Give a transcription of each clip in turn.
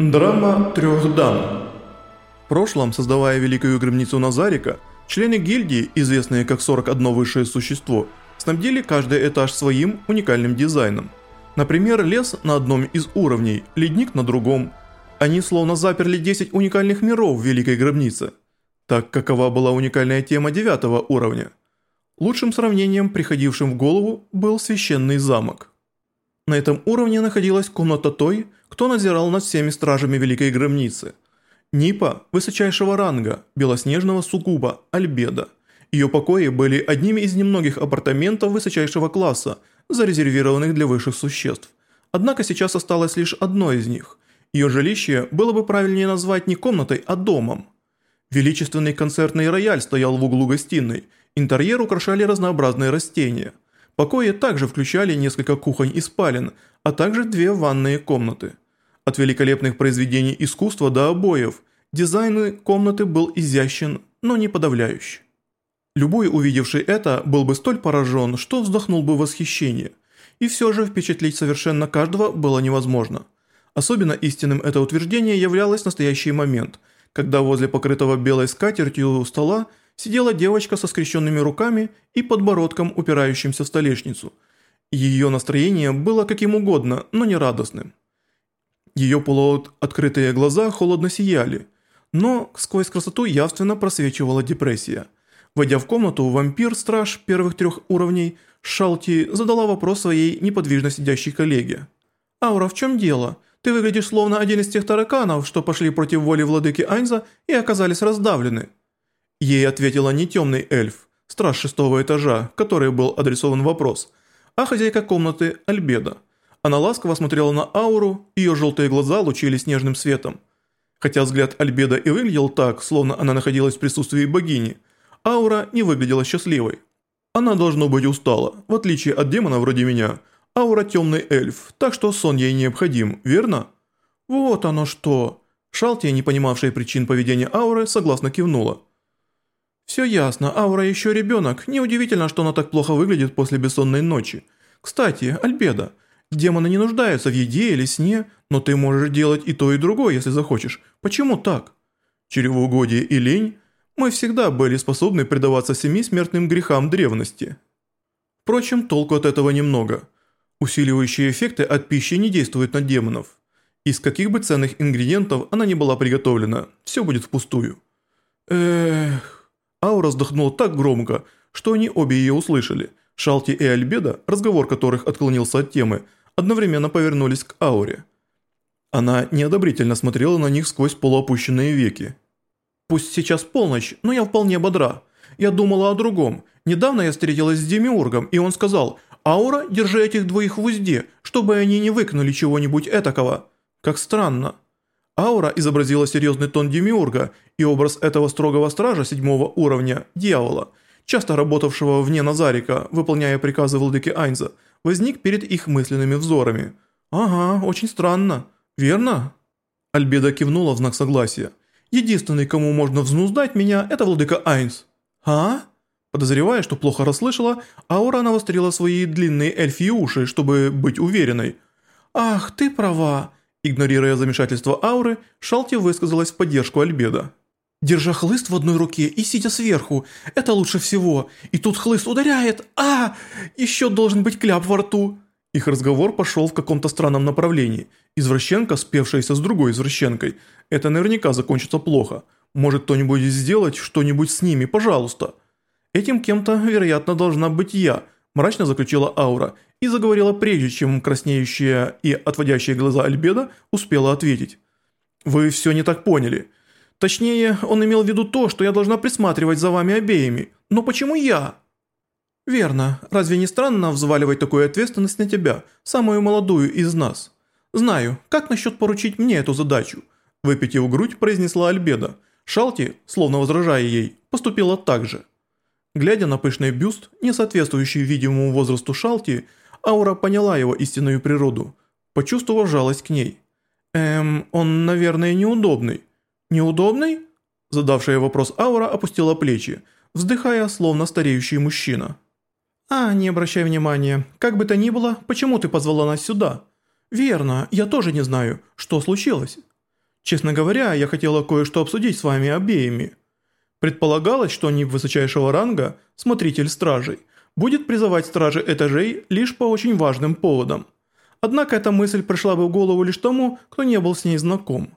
Драма трех дам. В прошлом, создавая великую гробницу Назарика, члены гильдии, известные как 41 высшее существо, снабдили каждый этаж своим уникальным дизайном. Например, лес на одном из уровней, ледник на другом. Они словно заперли 10 уникальных миров в великой гробнице. Так какова была уникальная тема девятого уровня? Лучшим сравнением, приходившим в голову, был священный замок. На этом уровне находилась комната той, кто надзирал над всеми стражами Великой Гробницы. Нипа высочайшего ранга, белоснежного сугуба, Альбеда. Ее покои были одними из немногих апартаментов высочайшего класса, зарезервированных для высших существ. Однако сейчас осталось лишь одно из них. Ее жилище было бы правильнее назвать не комнатой, а домом. Величественный концертный рояль стоял в углу гостиной, интерьер украшали разнообразные растения. Покои также включали несколько кухонь и спален, а также две ванные комнаты. От великолепных произведений искусства до обоев, дизайн комнаты был изящен, но не подавляющий. Любой, увидевший это, был бы столь поражен, что вздохнул бы в восхищение. И все же впечатлить совершенно каждого было невозможно. Особенно истинным это утверждение являлось настоящий момент, когда возле покрытого белой скатертью стола сидела девочка со скрещенными руками и подбородком, упирающимся в столешницу. Ее настроение было каким угодно, но не радостным. Ее полуоткрытые глаза холодно сияли, но сквозь красоту явственно просвечивала депрессия. Войдя в комнату, вампир-страж первых трех уровней Шалти задала вопрос своей неподвижно сидящей коллеге. «Аура, в чем дело? Ты выглядишь словно один из тех тараканов, что пошли против воли владыки Айнза и оказались раздавлены». Ей ответила не темный эльф, страж шестого этажа, который был адресован вопрос, а хозяйка комнаты Альбеда. Она ласково смотрела на ауру, ее желтые глаза лучились нежным светом. Хотя взгляд Альбеда и выглядел так, словно она находилась в присутствии богини, аура не выглядела счастливой. Она должно быть устала, в отличие от демона вроде меня. Аура темный эльф, так что сон ей необходим, верно? Вот оно что. Шалтия, не понимавшая причин поведения ауры, согласно кивнула. «Все ясно, аура еще ребенок, неудивительно, что она так плохо выглядит после бессонной ночи. Кстати, Альбеда, Демоны не нуждаются в еде или сне, но ты можешь делать и то, и другое, если захочешь. Почему так? Чревоугодие и лень? Мы всегда были способны предаваться семи смертным грехам древности. Впрочем, толку от этого немного. Усиливающие эффекты от пищи не действуют на демонов. Из каких бы ценных ингредиентов она не была приготовлена, все будет впустую. Эх... Аура вздохнула так громко, что они обе ее услышали. Шалти и Альбеда, разговор которых отклонился от темы, одновременно повернулись к ауре. Она неодобрительно смотрела на них сквозь полуопущенные веки. «Пусть сейчас полночь, но я вполне бодра. Я думала о другом. Недавно я встретилась с Демиургом, и он сказал, «Аура, держи этих двоих в узде, чтобы они не выкнули чего-нибудь этакого». Как странно. Аура изобразила серьезный тон Демиурга и образ этого строгого стража седьмого уровня, дьявола, часто работавшего вне Назарика, выполняя приказы владыки Айнза, возник перед их мысленными взорами. «Ага, очень странно. Верно?» Альбеда кивнула в знак согласия. «Единственный, кому можно взнуздать меня, это владыка Айнс». «А?» Подозревая, что плохо расслышала, Аура навострила свои длинные эльфии уши, чтобы быть уверенной. «Ах, ты права!» Игнорируя замешательство Ауры, Шалти высказалась в поддержку Альбеда. Держа хлыст в одной руке и сидя сверху, это лучше всего. И тут хлыст ударяет, а, еще должен быть кляп во рту. Их разговор пошел в каком-то странном направлении. Извращенка, спевшаяся с другой извращенкой. Это наверняка закончится плохо. Может кто-нибудь сделать что-нибудь с ними, пожалуйста. Этим кем-то, вероятно, должна быть я, мрачно заключила Аура и заговорила прежде, чем краснеющая и отводящая глаза Альбеда успела ответить. «Вы все не так поняли». Точнее, он имел в виду то, что я должна присматривать за вами обеими. Но почему я? Верно. Разве не странно взваливать такую ответственность на тебя, самую молодую из нас? Знаю. Как насчет поручить мне эту задачу? Выпитив грудь, произнесла Альбеда. Шалти, словно возражая ей, поступила так же. Глядя на пышный бюст, не соответствующий видимому возрасту Шалти, Аура поняла его истинную природу, почувствовав жалость к ней. Эм, он, наверное, неудобный. «Неудобный?» Задавшая вопрос Аура опустила плечи, вздыхая, словно стареющий мужчина. «А, не обращай внимания. Как бы то ни было, почему ты позвала нас сюда?» «Верно, я тоже не знаю, что случилось». Честно говоря, я хотела кое-что обсудить с вами обеими. Предполагалось, что НИП высочайшего ранга, смотритель стражей, будет призывать стражи этажей лишь по очень важным поводам. Однако эта мысль пришла бы в голову лишь тому, кто не был с ней знаком.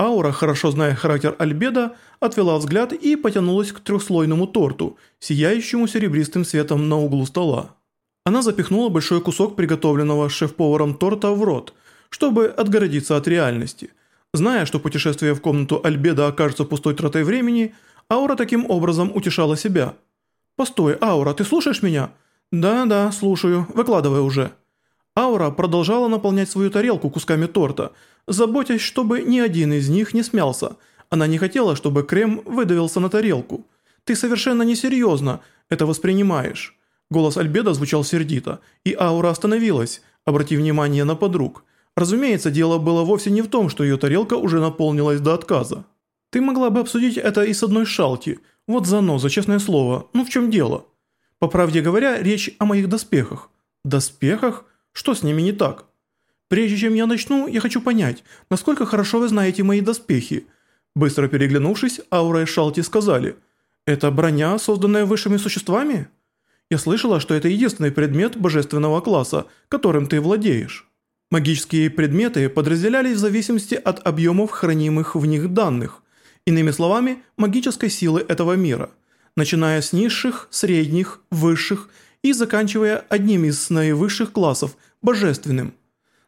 Аура, хорошо зная характер Альбеда, отвела взгляд и потянулась к трехслойному торту, сияющему серебристым светом на углу стола. Она запихнула большой кусок приготовленного шеф-поваром торта в рот, чтобы отгородиться от реальности. Зная, что путешествие в комнату Альбеда окажется пустой тратой времени, Аура таким образом утешала себя. «Постой, Аура, ты слушаешь меня?» «Да-да, слушаю. Выкладывай уже». Аура продолжала наполнять свою тарелку кусками торта, заботясь, чтобы ни один из них не смялся. Она не хотела, чтобы крем выдавился на тарелку. «Ты совершенно несерьезно это воспринимаешь». Голос Альбеда звучал сердито, и Аура остановилась, обратив внимание на подруг. Разумеется, дело было вовсе не в том, что ее тарелка уже наполнилась до отказа. «Ты могла бы обсудить это и с одной шалти. Вот заноза, честное слово. Ну в чем дело?» «По правде говоря, речь о моих доспехах». «Доспехах? Что с ними не так?» «Прежде чем я начну, я хочу понять, насколько хорошо вы знаете мои доспехи». Быстро переглянувшись, Аура и Шалти сказали, «Это броня, созданная высшими существами?» «Я слышала, что это единственный предмет божественного класса, которым ты владеешь». Магические предметы подразделялись в зависимости от объемов хранимых в них данных, иными словами, магической силы этого мира, начиная с низших, средних, высших и заканчивая одним из наивысших классов – божественным.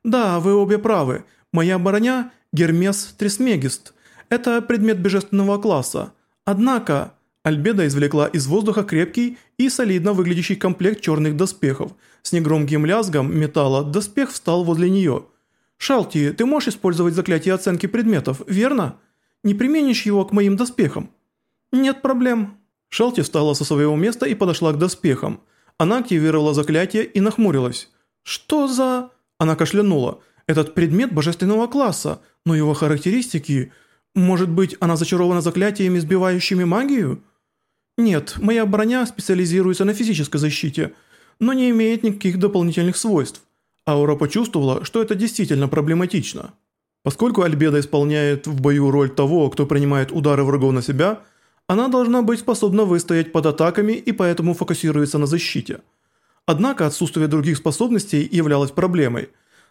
Да, вы обе правы, моя броня – Гермес Трисмегист – это предмет божественного класса, однако Альбеда извлекла из воздуха крепкий и солидно выглядящий комплект черных доспехов. С негромким лязгом металла доспех встал возле нее. «Шалти, ты можешь использовать заклятие оценки предметов, верно? Не применишь его к моим доспехам?» «Нет проблем». Шалти встала со своего места и подошла к доспехам. Она активировала заклятие и нахмурилась. «Что за...» Она кашлянула. «Этот предмет божественного класса, но его характеристики...» «Может быть, она зачарована заклятиями, сбивающими магию?» Нет, моя броня специализируется на физической защите, но не имеет никаких дополнительных свойств. Аура почувствовала, что это действительно проблематично. Поскольку Альбеда исполняет в бою роль того, кто принимает удары врагов на себя, она должна быть способна выстоять под атаками и поэтому фокусируется на защите. Однако отсутствие других способностей являлось проблемой.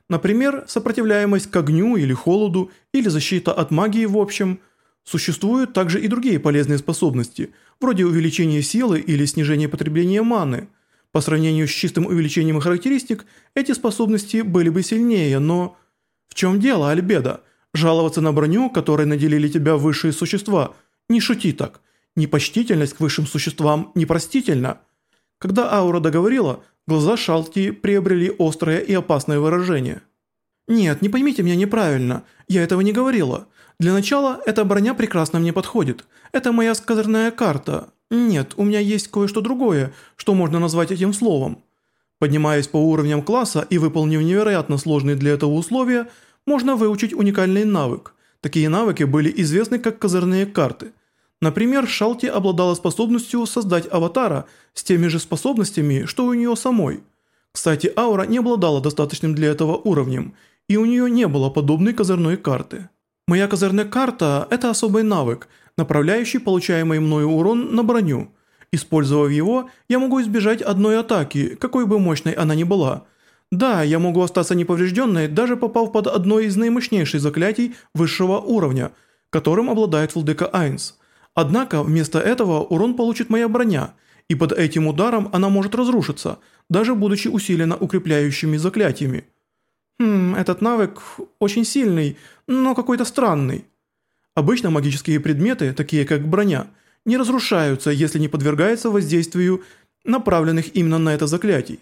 Например, сопротивляемость к огню или холоду, или защита от магии в общем – Существуют также и другие полезные способности, вроде увеличения силы или снижения потребления маны. По сравнению с чистым увеличением характеристик, эти способности были бы сильнее, но... В чем дело, Альбеда? Жаловаться на броню, которой наделили тебя высшие существа? Не шути так. Непочтительность к высшим существам непростительна. Когда Аура договорила, глаза Шалти приобрели острое и опасное выражение. «Нет, не поймите меня неправильно, я этого не говорила. Для начала, эта броня прекрасно мне подходит. Это моя сказанная карта. Нет, у меня есть кое-что другое, что можно назвать этим словом. Поднимаясь по уровням класса и выполнив невероятно сложные для этого условия, можно выучить уникальный навык. Такие навыки были известны как козырные карты. Например, Шалти обладала способностью создать аватара с теми же способностями, что у нее самой. Кстати, аура не обладала достаточным для этого уровнем, и у нее не было подобной козырной карты. Моя козырная карта – это особый навык, направляющий получаемый мною урон на броню. Использовав его, я могу избежать одной атаки, какой бы мощной она ни была. Да, я могу остаться неповрежденной, даже попав под одно из наимощнейших заклятий высшего уровня, которым обладает владыка Айнс. Однако, вместо этого урон получит моя броня, и под этим ударом она может разрушиться, даже будучи усилена укрепляющими заклятиями. Хм, этот навык очень сильный, но какой-то странный. Обычно магические предметы, такие как броня, не разрушаются, если не подвергаются воздействию направленных именно на это заклятий.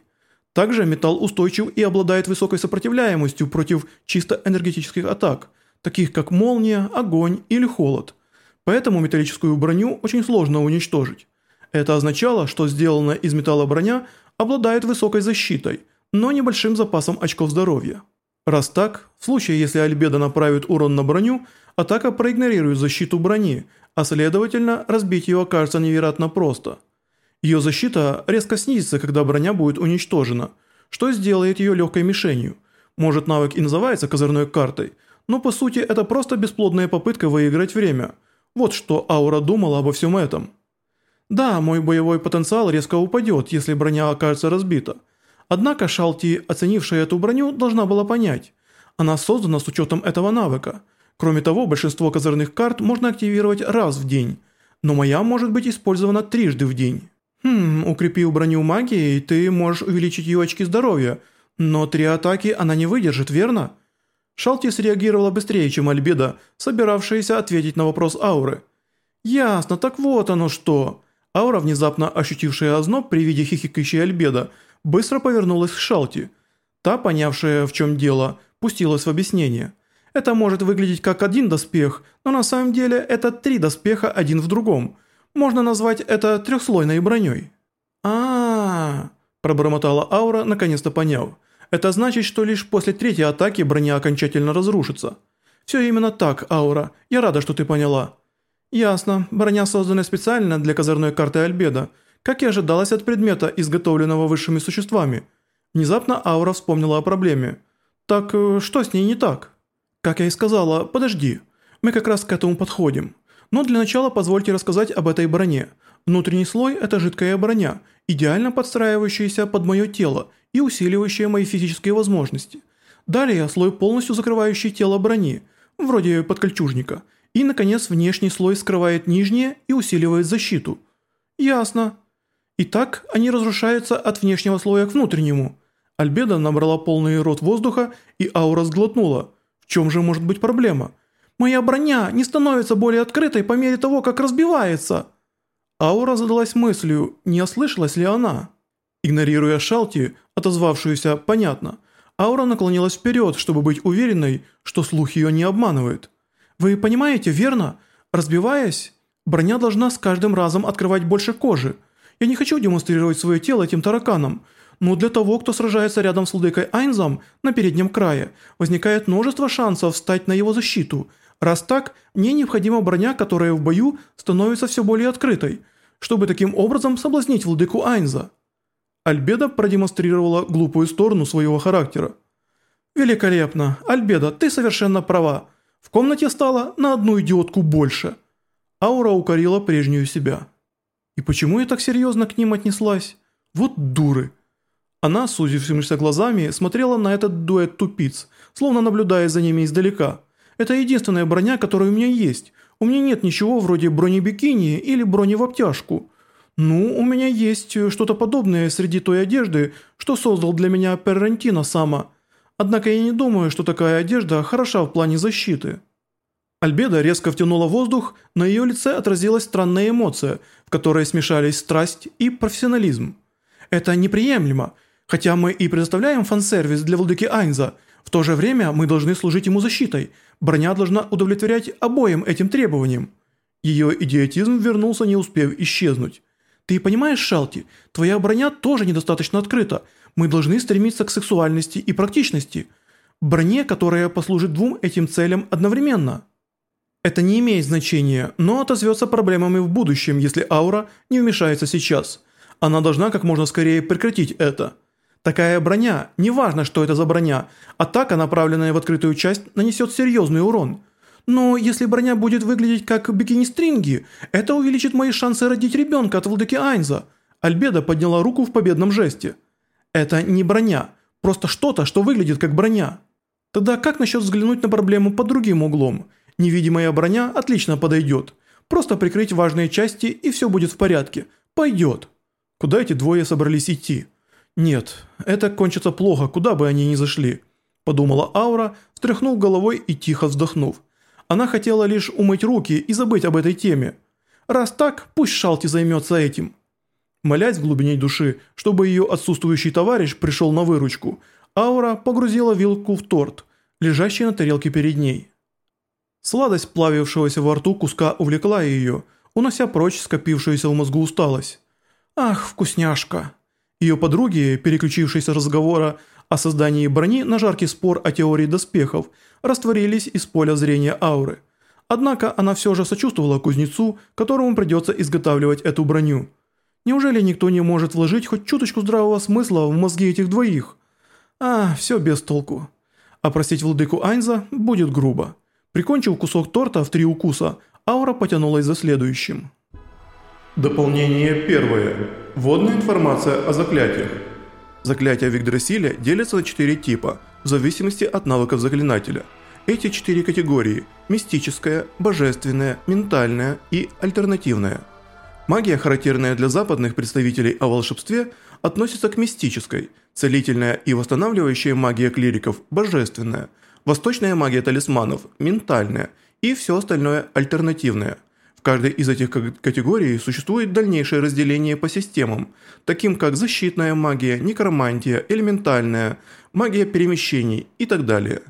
Также металл устойчив и обладает высокой сопротивляемостью против чисто энергетических атак, таких как молния, огонь или холод. Поэтому металлическую броню очень сложно уничтожить. Это означало, что сделанная из металла броня обладает высокой защитой – но небольшим запасом очков здоровья. Раз так, в случае если Альбеда направит урон на броню, атака проигнорирует защиту брони, а следовательно разбить ее окажется невероятно просто. Ее защита резко снизится, когда броня будет уничтожена, что сделает ее легкой мишенью. Может навык и называется козырной картой, но по сути это просто бесплодная попытка выиграть время. Вот что Аура думала обо всем этом. Да, мой боевой потенциал резко упадет, если броня окажется разбита. Однако Шалти, оценившая эту броню, должна была понять. Она создана с учетом этого навыка. Кроме того, большинство козырных карт можно активировать раз в день, но моя может быть использована трижды в день. Хм, укрепив броню магией, ты можешь увеличить ее очки здоровья, но три атаки она не выдержит, верно? Шалти среагировала быстрее, чем Альбеда, собиравшаяся ответить на вопрос Ауры. «Ясно, так вот оно что!» Аура, внезапно ощутившая озноб при виде хихикающей Альбеда, быстро повернулась к Шалти. Та, понявшая в чем дело, пустилась в объяснение. Это может выглядеть как один доспех, но на самом деле это три доспеха один в другом. Можно назвать это трехслойной броней. а, -а, -а пробормотала Аура, наконец-то поняв. Это значит, что лишь после третьей атаки броня окончательно разрушится. Все именно так, Аура. Я рада, что ты поняла. «Ясно. Броня создана специально для козырной карты Альбеда, как и ожидалось от предмета, изготовленного высшими существами». Внезапно Аура вспомнила о проблеме. «Так э, что с ней не так?» «Как я и сказала, подожди. Мы как раз к этому подходим. Но для начала позвольте рассказать об этой броне. Внутренний слой – это жидкая броня, идеально подстраивающаяся под мое тело и усиливающая мои физические возможности. Далее слой, полностью закрывающий тело брони, вроде подкольчужника – и, наконец, внешний слой скрывает нижнее и усиливает защиту. Ясно. Итак, они разрушаются от внешнего слоя к внутреннему. Альбеда набрала полный рот воздуха, и аура сглотнула. В чем же может быть проблема? Моя броня не становится более открытой по мере того, как разбивается. Аура задалась мыслью, не ослышалась ли она. Игнорируя Шалти, отозвавшуюся «понятно», Аура наклонилась вперед, чтобы быть уверенной, что слух ее не обманывает. Вы понимаете, верно? Разбиваясь, броня должна с каждым разом открывать больше кожи. Я не хочу демонстрировать свое тело этим тараканам, но для того, кто сражается рядом с Ладыкой Айнзом на переднем крае, возникает множество шансов встать на его защиту. Раз так, мне необходима броня, которая в бою становится все более открытой, чтобы таким образом соблазнить Владыку Айнза. Альбеда продемонстрировала глупую сторону своего характера. «Великолепно! Альбеда, ты совершенно права. В комнате стало на одну идиотку больше. Аура укорила прежнюю себя. И почему я так серьезно к ним отнеслась? Вот дуры. Она, сузившимися глазами, смотрела на этот дуэт тупиц, словно наблюдая за ними издалека. Это единственная броня, которая у меня есть. У меня нет ничего вроде бронебикини или брони в обтяжку. Ну, у меня есть что-то подобное среди той одежды, что создал для меня Перрентино сама – Однако я не думаю, что такая одежда хороша в плане защиты». Альбеда резко втянула воздух, на ее лице отразилась странная эмоция, в которой смешались страсть и профессионализм. «Это неприемлемо. Хотя мы и предоставляем фан-сервис для владыки Айнза, в то же время мы должны служить ему защитой. Броня должна удовлетворять обоим этим требованиям». Ее идиотизм вернулся, не успев исчезнуть. «Ты понимаешь, Шалти, твоя броня тоже недостаточно открыта, мы должны стремиться к сексуальности и практичности, броне, которая послужит двум этим целям одновременно. Это не имеет значения, но отозвется проблемами в будущем, если аура не вмешается сейчас. Она должна как можно скорее прекратить это. Такая броня, неважно что это за броня, атака, направленная в открытую часть, нанесет серьезный урон. Но если броня будет выглядеть как бикини-стринги, это увеличит мои шансы родить ребенка от владыки Айнза. Альбеда подняла руку в победном жесте. Это не броня, просто что-то, что выглядит как броня. Тогда как насчет взглянуть на проблему под другим углом? Невидимая броня отлично подойдет. Просто прикрыть важные части и все будет в порядке. Пойдет. Куда эти двое собрались идти? Нет, это кончится плохо, куда бы они ни зашли. Подумала Аура, встряхнув головой и тихо вздохнув. Она хотела лишь умыть руки и забыть об этой теме. Раз так, пусть Шалти займется этим. Молясь в глубине души, чтобы ее отсутствующий товарищ пришел на выручку, Аура погрузила вилку в торт, лежащий на тарелке перед ней. Сладость плавившегося во рту куска увлекла ее, унося прочь скопившуюся в мозгу усталость. «Ах, вкусняшка!» Ее подруги, переключившись с разговора о создании брони на жаркий спор о теории доспехов, растворились из поля зрения ауры. Однако она все же сочувствовала кузнецу, которому придется изготавливать эту броню. Неужели никто не может вложить хоть чуточку здравого смысла в мозги этих двоих? А, все без толку. Опросить владыку Айнза будет грубо. Прикончив кусок торта в три укуса, аура потянулась за следующим. Дополнение первое. Вводная информация о заклятиях. Заклятия в Игдрасиле делятся на четыре типа, в зависимости от навыков заклинателя. Эти четыре категории – мистическая, божественная, ментальная и альтернативная. Магия, характерная для западных представителей о волшебстве, относится к мистической, целительная и восстанавливающая магия клириков – божественная, восточная магия талисманов – ментальная и все остальное – альтернативная – каждой из этих категорий существует дальнейшее разделение по системам, таким как защитная магия, некромантия, элементальная, магия перемещений и так далее.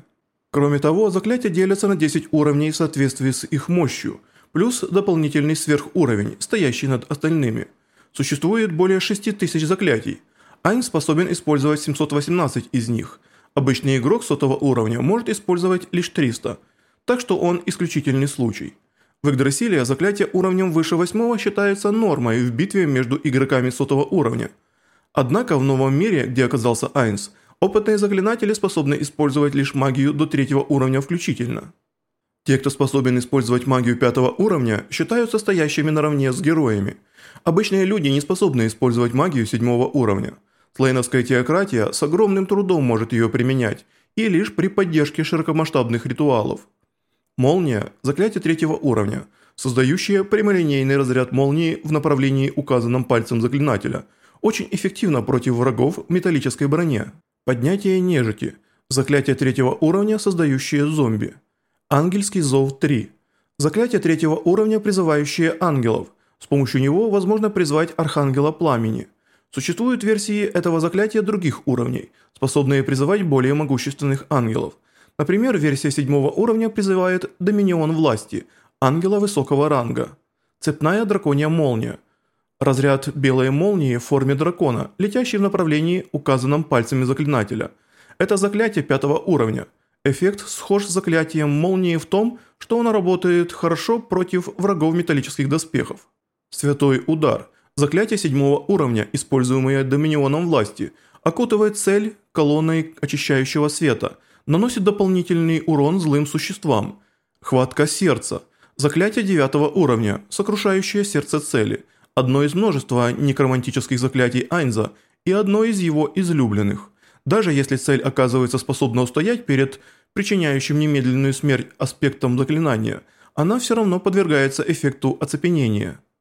Кроме того, заклятия делятся на 10 уровней в соответствии с их мощью, плюс дополнительный сверхуровень, стоящий над остальными. Существует более 6000 заклятий. Айн способен использовать 718 из них. Обычный игрок сотого уровня может использовать лишь 300, так что он исключительный случай. В Игдрасиле заклятие уровнем выше 8 считается нормой в битве между игроками сотого уровня. Однако в новом мире, где оказался Айнс, опытные заклинатели способны использовать лишь магию до третьего уровня включительно. Те, кто способен использовать магию пятого уровня, считаются стоящими наравне с героями. Обычные люди не способны использовать магию седьмого уровня. Слейновская теократия с огромным трудом может ее применять, и лишь при поддержке широкомасштабных ритуалов. Молния – заклятие третьего уровня, создающее прямолинейный разряд молнии в направлении, указанном пальцем заклинателя, очень эффективно против врагов в металлической броне. Поднятие нежити – заклятие третьего уровня, создающее зомби. Ангельский зов 3 – заклятие третьего уровня, призывающее ангелов. С помощью него возможно призвать Архангела Пламени. Существуют версии этого заклятия других уровней, способные призывать более могущественных ангелов – Например, версия седьмого уровня призывает Доминион власти, ангела высокого ранга. Цепная драконья молния. Разряд белой молнии в форме дракона, летящий в направлении, указанном пальцами заклинателя. Это заклятие пятого уровня. Эффект схож с заклятием молнии в том, что оно работает хорошо против врагов металлических доспехов. Святой удар. Заклятие седьмого уровня, используемое Доминионом власти, окутывает цель колонной очищающего света – наносит дополнительный урон злым существам. Хватка сердца. Заклятие девятого уровня, сокрушающее сердце цели. Одно из множества некромантических заклятий Айнза и одно из его излюбленных. Даже если цель оказывается способна устоять перед причиняющим немедленную смерть аспектом заклинания, она все равно подвергается эффекту оцепенения –